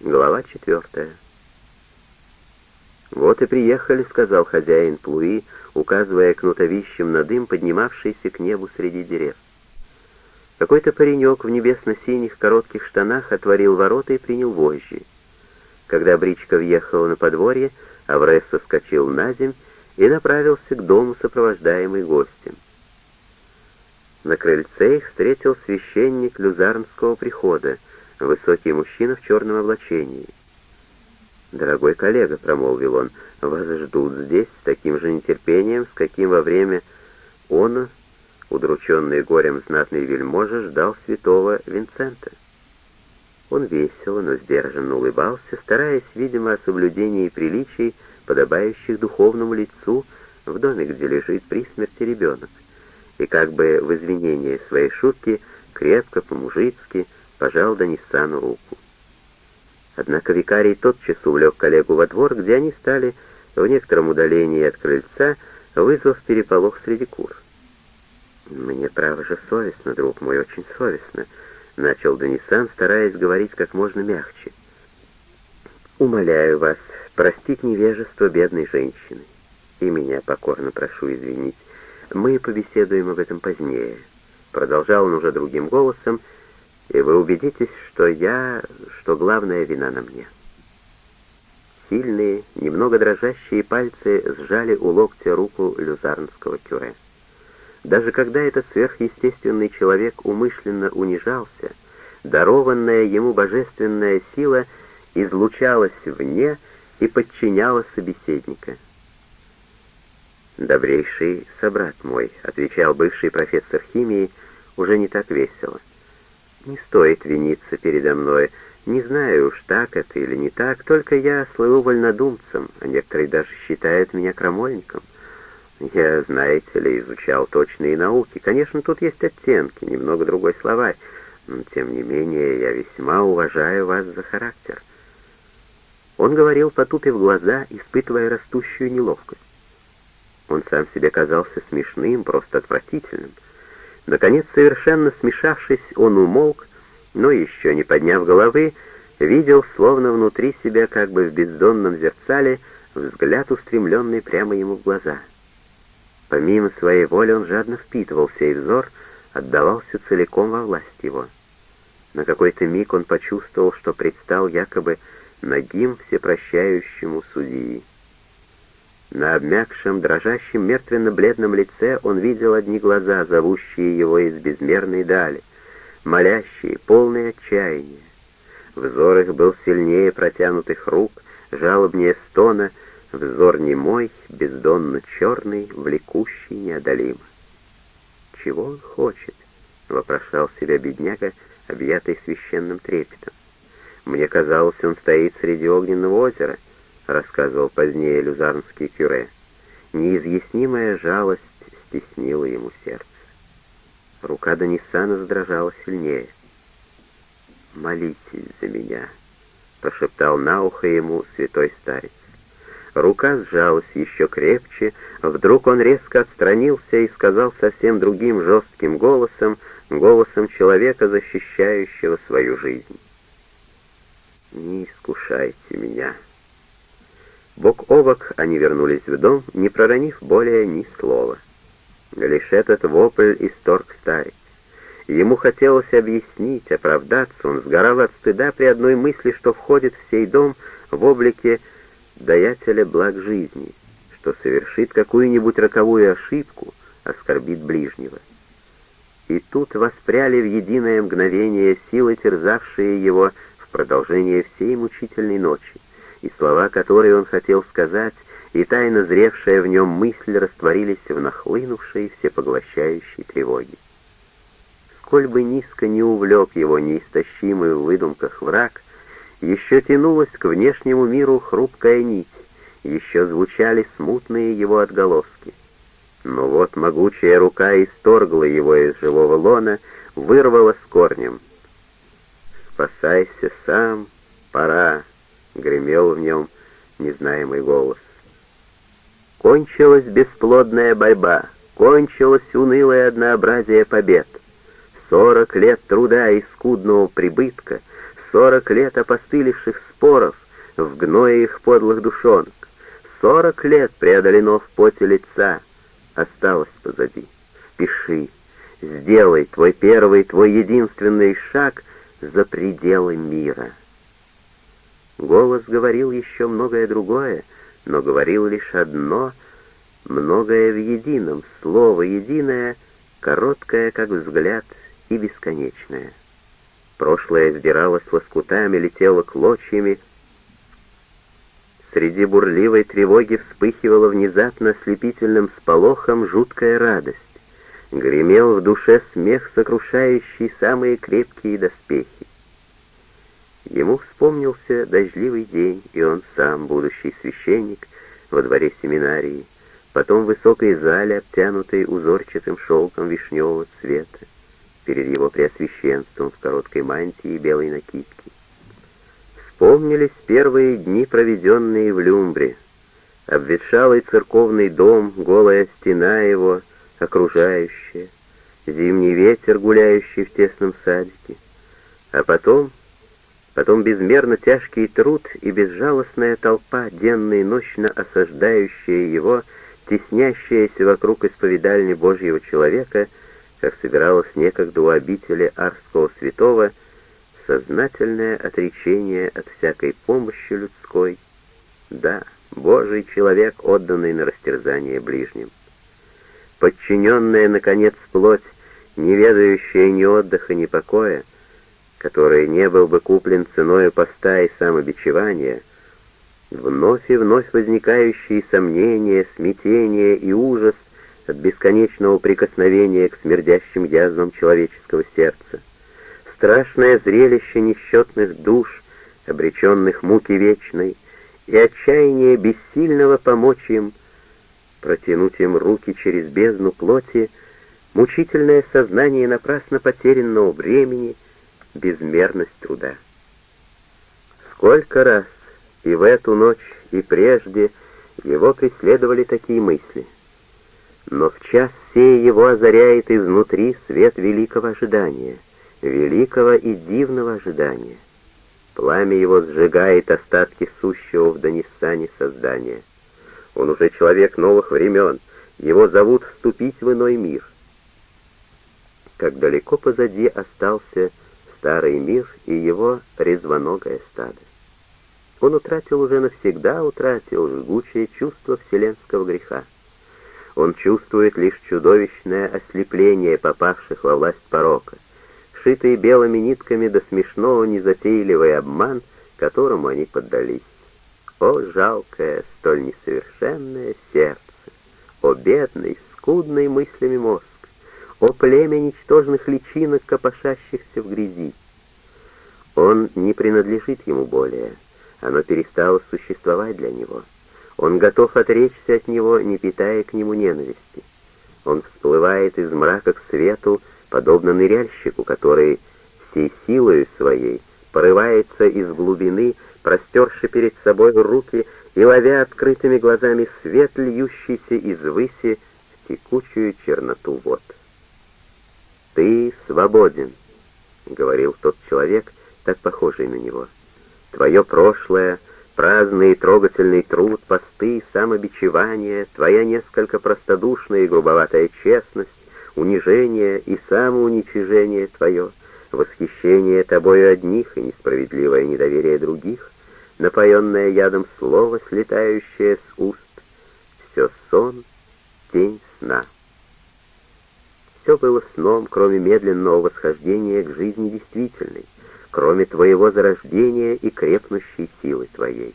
Глава четвертая. «Вот и приехали», — сказал хозяин Плуи, указывая кнутовищем на дым, поднимавшийся к небу среди дерев. Какой-то паренек в небесно-синих коротких штанах отворил ворота и принял вожжи. Когда бричка въехала на подворье, Аврес соскочил на земь и направился к дому, сопровождаемый гостем. На крыльце их встретил священник люзарнского прихода, высокий мужчина в черном облачении. «Дорогой коллега», — промолвил он, — «вас ждут здесь с таким же нетерпением, с каким во время он, удрученный горем знатный вельможа, ждал святого Винцента». Он весело, но сдержанно улыбался, стараясь, видимо, о соблюдении приличий, подобающих духовному лицу в доме, где лежит при смерти ребенок, и как бы в извинение своей шутки крепко, по-мужицки, пожал Даниссану руку. Однако викарий тотчас увлек коллегу во двор, где они стали в некотором удалении от крыльца, вызвав переполох среди кур. «Мне, право же, совестно, друг мой, очень совестно», — начал Данисан, стараясь говорить как можно мягче. «Умоляю вас простить невежество бедной женщины. И меня покорно прошу извинить. Мы побеседуем об этом позднее», — продолжал он уже другим голосом, — и вы убедитесь, что я, что главная вина на мне. Сильные, немного дрожащие пальцы сжали у локтя руку люзарнского кюре. Даже когда этот сверхъестественный человек умышленно унижался, дарованная ему божественная сила излучалась вне и подчиняла собеседника. «Добрейший собрат мой», — отвечал бывший профессор химии, уже не так весело. Не стоит виниться передо мной. Не знаю уж, так это или не так, только я слыву вольнодумцем, а некоторые даже считают меня крамольником. Я, знаете ли, изучал точные науки. Конечно, тут есть оттенки, немного другой словарь, но, тем не менее, я весьма уважаю вас за характер. Он говорил, потупив глаза, испытывая растущую неловкость. Он сам себе казался смешным, просто отвратительным — Наконец, совершенно смешавшись, он умолк, но еще не подняв головы, видел, словно внутри себя, как бы в бездонном зерцале, взгляд, устремленный прямо ему в глаза. Помимо своей воли он жадно впитывал сей взор, отдавался целиком во власть его. На какой-то миг он почувствовал, что предстал якобы нагим всепрощающему судьи. На обмякшем, дрожащем, мертвенно-бледном лице он видел одни глаза, зовущие его из безмерной дали, молящие, полные отчаяния. Взор их был сильнее протянутых рук, жалобнее стона, взор немой, бездонно черный, влекущий неодолимо. «Чего он хочет?» — вопрошал себя бедняга, объятый священным трепетом. «Мне казалось, он стоит среди огненного озера» рассказывал позднее люзарнский кюре, неизъяснимая жалость стеснила ему сердце. Рука Данисана задрожала сильнее. «Молитесь за меня», — прошептал на ухо ему святой старец. Рука сжалась еще крепче, вдруг он резко отстранился и сказал совсем другим жестким голосом, голосом человека, защищающего свою жизнь. «Не искушайте меня». Бок о бок они вернулись в дом, не проронив более ни слова. Лишь этот вопль исторг старец. Ему хотелось объяснить, оправдаться, он сгорал от стыда при одной мысли, что входит в сей дом в облике даятеля благ жизни, что совершит какую-нибудь роковую ошибку, оскорбит ближнего. И тут воспряли в единое мгновение силы, терзавшие его в продолжение всей мучительной ночи и слова, которые он хотел сказать, и тайно зревшая в нем мысль растворились в нахлынувшей всепоглощающей тревоге. Сколь бы низко не увлек его неистощимый в выдумках враг, еще тянулась к внешнему миру хрупкая нить, еще звучали смутные его отголоски. Но вот могучая рука исторгла его из живого лона, вырвала с корнем. «Спасайся сам, пора!» Гремел в нем незнаемый голос. Кончилась бесплодная борьба, кончилось унылое однообразие побед. Сорок лет труда и скудного прибытка, сорок лет опостылевших споров в гное их подлых душонок, сорок лет преодолено в поте лица, осталось позади. Спеши, сделай твой первый, твой единственный шаг за пределы мира. Голос говорил еще многое другое, но говорил лишь одно, многое в едином, слово единое, короткое, как взгляд, и бесконечное. Прошлое сдиралось лоскутами, летело клочьями. Среди бурливой тревоги вспыхивала внезапно слепительным сполохом жуткая радость. Гремел в душе смех, сокрушающий самые крепкие доспехи. Ему вспомнился дождливый день, и он сам, будущий священник, во дворе семинарии, потом в высокой зале, обтянутой узорчатым шелком вишневого цвета, перед его преосвященством в короткой мантии и белой накидке. Вспомнились первые дни, проведенные в Люмбре, обветшалый церковный дом, голая стена его, окружающая, зимний ветер, гуляющий в тесном садике, а потом, потом безмерно тяжкий труд и безжалостная толпа, денно и ночно осаждающая его, теснящаяся вокруг исповедальни Божьего человека — как собиралось некогда у обители Арского святого, сознательное отречение от всякой помощи людской. Да, Божий человек, отданный на растерзание ближним. Подчиненная, наконец, плоть, не ведающая ни отдыха, ни покоя, который не был бы куплен ценой поста и самобичевания, вновь и вновь возникающие сомнения, смятение и ужас от бесконечного прикосновения к смердящим язвам человеческого сердца. Страшное зрелище несчетных душ, обреченных муки вечной, и отчаяние бессильного помочь им, протянуть им руки через бездну плоти, мучительное сознание напрасно потерянного времени, безмерность труда. Сколько раз и в эту ночь, и прежде его преследовали такие мысли — но в час сей его озаряет изнутри свет великого ожидания, великого и дивного ожидания. Пламя его сжигает остатки сущего в Даниссане создания. Он уже человек новых времен, его зовут вступить в иной мир. Как далеко позади остался старый мир и его резвоногое стадо. Он утратил уже навсегда, утратил жгучее чувство вселенского греха. Он чувствует лишь чудовищное ослепление попавших во власть порока, шитые белыми нитками до смешного незатейливый обман, которому они поддались. О, жалкое, столь несовершенное сердце! О, бедный, скудный мыслями мозг! О, племя ничтожных личинок, копошащихся в грязи! Он не принадлежит ему более, оно перестало существовать для него — он готов отречься от него, не питая к нему ненависти. Он всплывает из мрака к свету, подобно ныряльщику, который всей силою своей порывается из глубины, простерши перед собой руки и ловя открытыми глазами свет, льющийся из выси в текучую черноту вод. «Ты свободен», — говорил тот человек, так похожий на него. «Твое прошлое — праздный и трогательный труд, посты, самобичевание, твоя несколько простодушная и грубоватая честность, унижение и самоуничижение твое, восхищение тобою одних и несправедливое недоверие других, напоенное ядом слово, слетающее с уст, все сон, тень сна. Все было сном, кроме медленного восхождения к жизни действительной, кроме твоего зарождения и крепнущей силы твоей.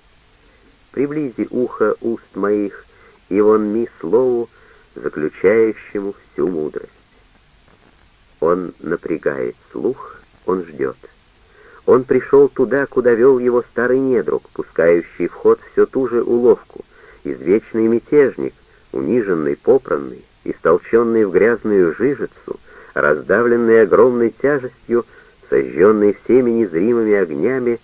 Приблизи ухо уст моих, и вон ми слову, заключающему всю мудрость. Он напрягает слух, он ждет. Он пришел туда, куда вел его старый недруг, пускающий в ход все ту же уловку, тяжестью, сожженный всеми незримыми огнями,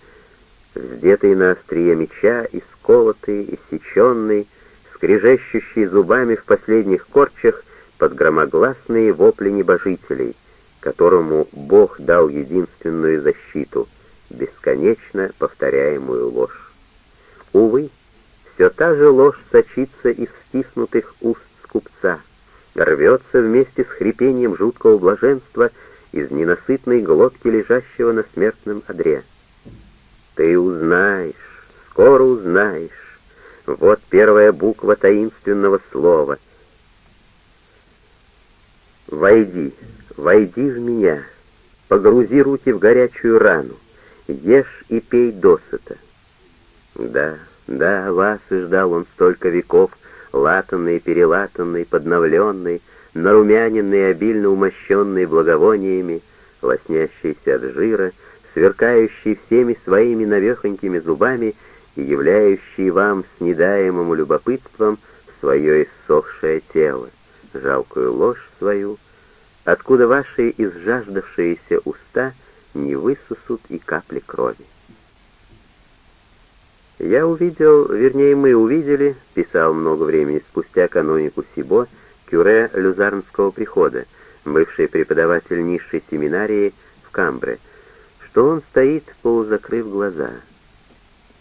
вздетый на острие меча, исколотый, иссеченный, скрежещущий зубами в последних корчах под громогласные вопли небожителей, из ненасытной глотки лежащего на смертном одре. Ты узнаешь, скоро узнаешь. Вот первая буква таинственного слова. Войди, войди в меня, погрузи руки в горячую рану, ешь и пей досыта. Да, да, вас и ждал он столько веков, латанный, перелатанный, подновленный, нарумяненный, обильно умощенный благовониями, лоснящийся от жира, сверкающий всеми своими навехонькими зубами и являющий вам с недаемым любопытством свое иссохшее тело, жалкую ложь свою, откуда ваши изжаждавшиеся уста не высосут и капли крови. Я увидел, вернее мы увидели, писал много времени спустя канонику Сибо, кюре Люзарнского прихода, бывший преподаватель низшей семинарии в Камбре, что он стоит, полузакрыв глаза.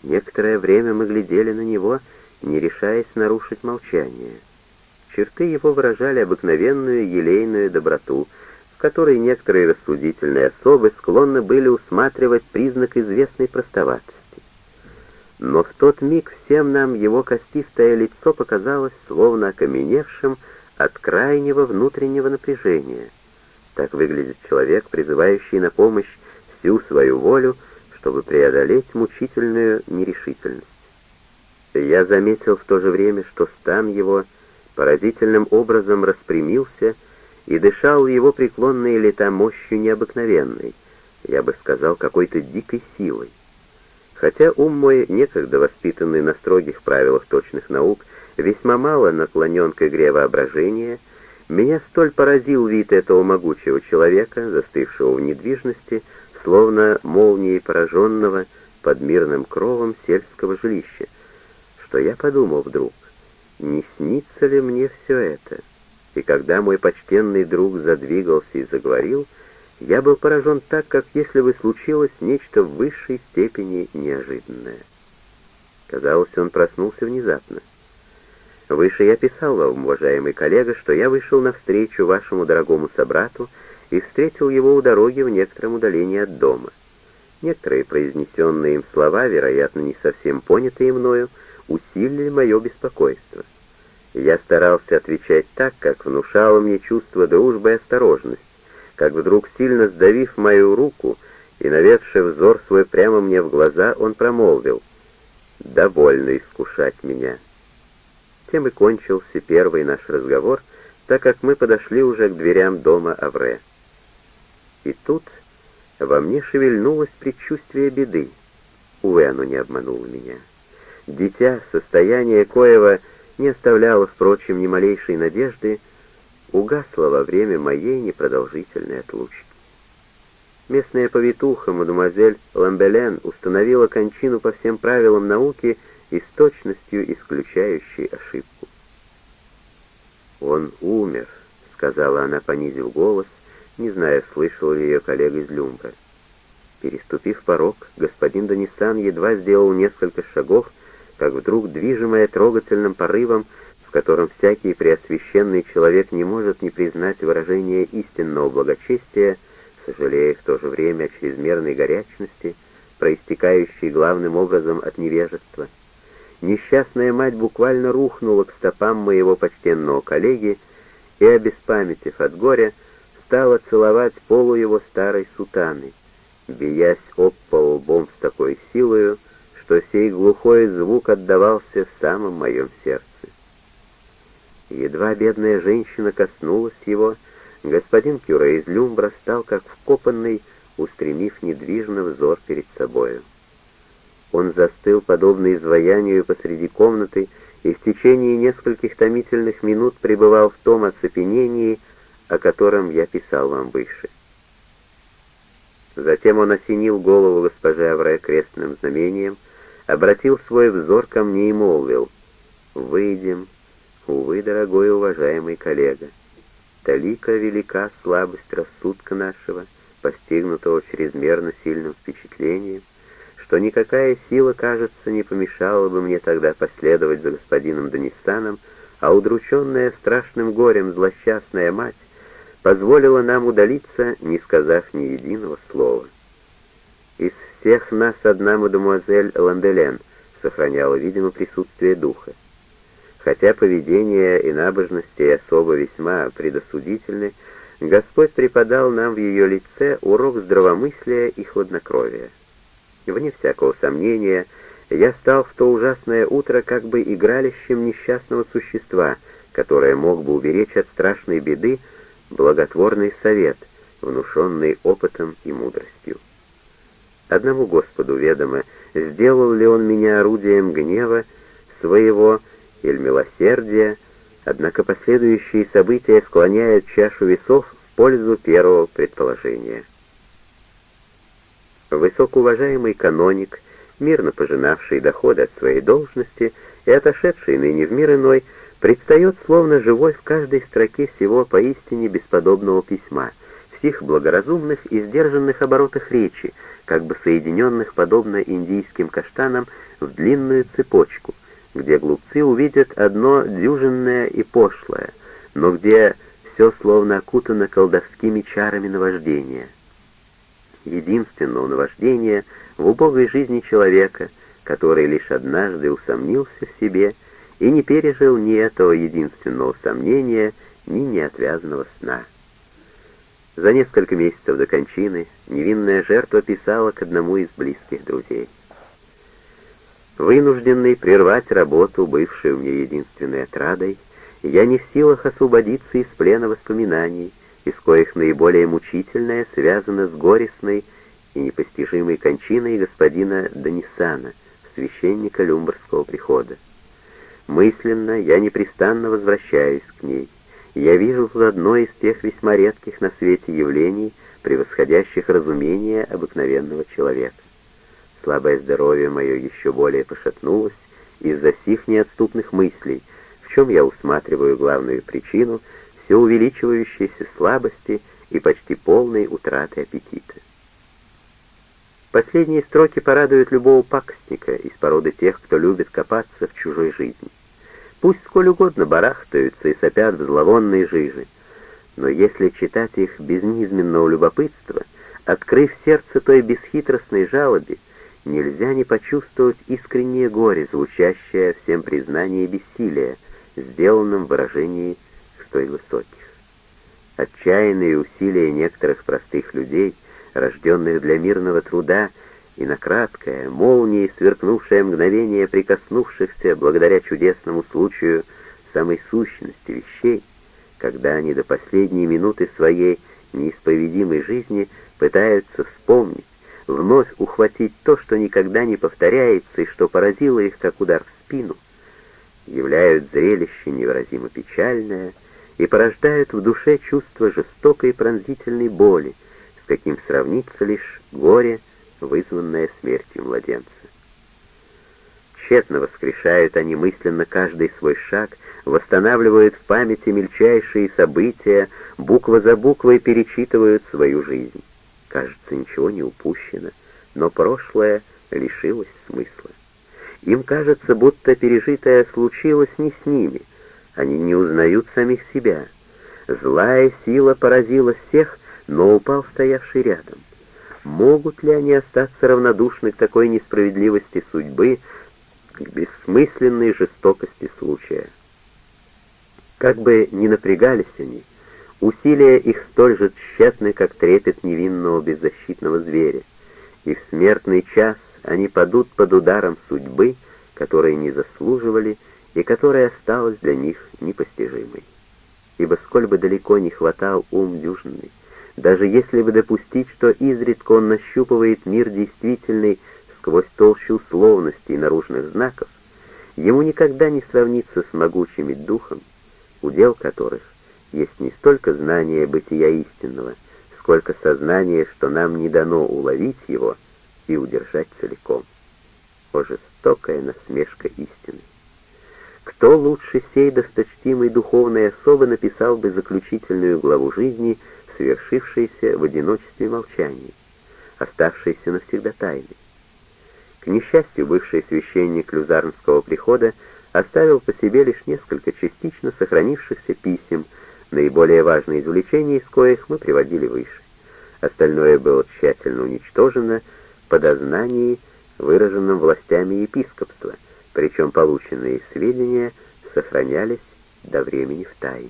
Некоторое время мы глядели на него, не решаясь нарушить молчание. Черты его выражали обыкновенную елейную доброту, в которой некоторые рассудительные особы склонны были усматривать признак известной простоватости. Но в тот миг всем нам его костистое лицо показалось словно окаменевшим от крайнего внутреннего напряжения. Так выглядит человек, призывающий на помощь всю свою волю, чтобы преодолеть мучительную нерешительность. Я заметил в то же время, что стан его поразительным образом распрямился и дышал его преклонные лета мощью необыкновенной, я бы сказал, какой-то дикой силой. Хотя ум мой, некогда воспитанный на строгих правилах точных наук, весьма мало наклонен к игре воображения, меня столь поразил вид этого могучего человека, застывшего в недвижности, словно молнией пораженного под мирным кровом сельского жилища, что я подумал вдруг, не снится ли мне все это? И когда мой почтенный друг задвигался и заговорил, я был поражен так, как если бы случилось нечто в высшей степени неожиданное. Казалось, он проснулся внезапно. Выше я писал вам, уважаемый коллега, что я вышел навстречу вашему дорогому собрату и встретил его у дороги в некотором удалении от дома. Некоторые произнесенные им слова, вероятно, не совсем понятые мною, усилили мое беспокойство. Я старался отвечать так, как внушало мне чувство дружбы и осторожности, как вдруг, сильно сдавив мою руку и наведший взор свой прямо мне в глаза, он промолвил «Довольно искушать меня». Тем и кончился первый наш разговор, так как мы подошли уже к дверям дома Авре. И тут во мне шевельнулось предчувствие беды. Оно не обмануло меня. Дитя, состояние коего не оставляло, впрочем, ни малейшей надежды, угасло во время моей непродолжительной отлучки. Местная повитуха, мадемуазель Ламбелен, установила кончину по всем правилам науки и с точностью исключающей ошибку. «Он умер», — сказала она, понизив голос, не зная, слышал ли ее коллега из Люмбра. Переступив порог, господин Данисан едва сделал несколько шагов, как вдруг, движимая трогательным порывом, в котором всякий преосвященный человек не может не признать выражение истинного благочестия, сожалея в то же время о чрезмерной горячности, проистекающей главным образом от невежества, несчастная мать буквально рухнула к стопам моего почтенного коллеги и, обеспамятив от горя, стала целовать полу его старой сутаны, биясь об пол лбом с такой силою, что сей глухой звук отдавался в самом моем сердце. Едва бедная женщина коснулась его, господин Кюре из Люмбра стал как вкопанный, устремив недвижно взор перед собою. Он застыл, подобно изваянию посреди комнаты, и в течение нескольких томительных минут пребывал в том оцепенении, о котором я писал вам выше. Затем он осенил голову госпожи Авре крестным знамением, обратил свой взор ко мне и молвил, «Выйдем, увы, дорогой уважаемый коллега, талика велика слабость рассудка нашего, постигнутого чрезмерно сильным впечатлением, что никакая сила, кажется, не помешала бы мне тогда последовать за господином Данистаном, а удрученная страшным горем злосчастная мать позволила нам удалиться, не сказав ни единого слова. Из всех нас одна мадемуазель Ланделен сохраняла, видимо, присутствие духа. Хотя поведение и набожности особо весьма предосудительны, Господь преподал нам в ее лице урок здравомыслия и хладнокровия. Вне всякого сомнения, я стал в то ужасное утро как бы игралищем несчастного существа, которое мог бы уберечь от страшной беды благотворный совет, внушенный опытом и мудростью. Одному Господу ведомо, сделал ли он меня орудием гнева своего или милосердия, однако последующие события склоняют чашу весов в пользу первого предположения. Высокоуважаемый каноник, мирно пожинавший доходы от своей должности и отошедший ныне в мир иной, предстает словно живой в каждой строке всего поистине бесподобного письма, в сих благоразумных и сдержанных оборотах речи, как бы соединенных, подобно индийским каштанам, в длинную цепочку, где глупцы увидят одно дюжинное и пошлое, но где все словно окутано колдовскими чарами наваждения — единственного наваждения в убогой жизни человека, который лишь однажды усомнился в себе и не пережил ни этого единственного сомнения, ни неотвязного сна. За несколько месяцев до кончины невинная жертва писала к одному из близких друзей. Вынужденный прервать работу, бывшую мне единственной отрадой, я не в силах освободиться из плена воспоминаний, из коих наиболее мучительное связано с горестной и непостижимой кончиной господина Данисана, священника Люмбарского прихода. Мысленно я непрестанно возвращаюсь к ней. Я вижу тут одно из тех весьма редких на свете явлений, превосходящих разумение обыкновенного человека. Слабое здоровье мое еще более пошатнулось из-за сих неотступных мыслей, в чем я усматриваю главную причину — все увеличивающейся слабости и почти полной утраты аппетита. Последние строки порадуют любого пакостника из породы тех, кто любит копаться в чужой жизни. Пусть сколь угодно барахтаются и сопят в зловонной жижи, но если читать их без низменного любопытства, открыв сердце той бесхитростной жалобе, нельзя не почувствовать искреннее горе, звучащее всем признание бессилия, сделанном в выражении столь высоких. Отчаянные усилия некоторых простых людей, рожденных для мирного труда, и на краткое, молнией сверкнувшее мгновение прикоснувшихся благодаря чудесному случаю самой сущности вещей, когда они до последней минуты своей неисповедимой жизни пытаются вспомнить, вновь ухватить то, что никогда не повторяется и что поразило их, как удар в спину, являют зрелище невыразимо печальное — и порождают в душе чувство жестокой пронзительной боли, с каким сравнится лишь горе, вызванное смертью младенца. Тщетно воскрешают они мысленно каждый свой шаг, восстанавливают в памяти мельчайшие события, буква за буквой перечитывают свою жизнь. Кажется, ничего не упущено, но прошлое лишилось смысла. Им кажется, будто пережитое случилось не с ними, они не узнают самих себя. Злая сила поразила всех, но упал стоявший рядом. Могут ли они остаться равнодушны к такой несправедливости судьбы, к бессмысленной жестокости случая? Как бы ни напрягались они, усилия их столь же тщетны, как трепет невинного беззащитного зверя, и в смертный час они падут под ударом судьбы, которые не заслуживали, и которая осталась для них непостижимой. Ибо сколь бы далеко не хватал ум дюжинный, даже если бы допустить, что изредка он нащупывает мир действительный сквозь толщу условностей и наружных знаков, ему никогда не сравнится с могучими духом, удел которых есть не столько знание бытия истинного, сколько сознание, что нам не дано уловить его и удержать целиком. О жестокая насмешка истины! Кто лучше сей досточтимой духовной особы написал бы заключительную главу жизни совершившееся в одиночестве молчании, оставшееся навсегда тайной. К несчастью, бывший священник люзарнского прихода оставил по себе лишь несколько частично сохранившихся писем, наиболее важные извлечения из коих мы приводили выше. Остальное было тщательно уничтожено по дознании, выраженном властями епископства, причем полученные сведения сохранялись до времени в тайне.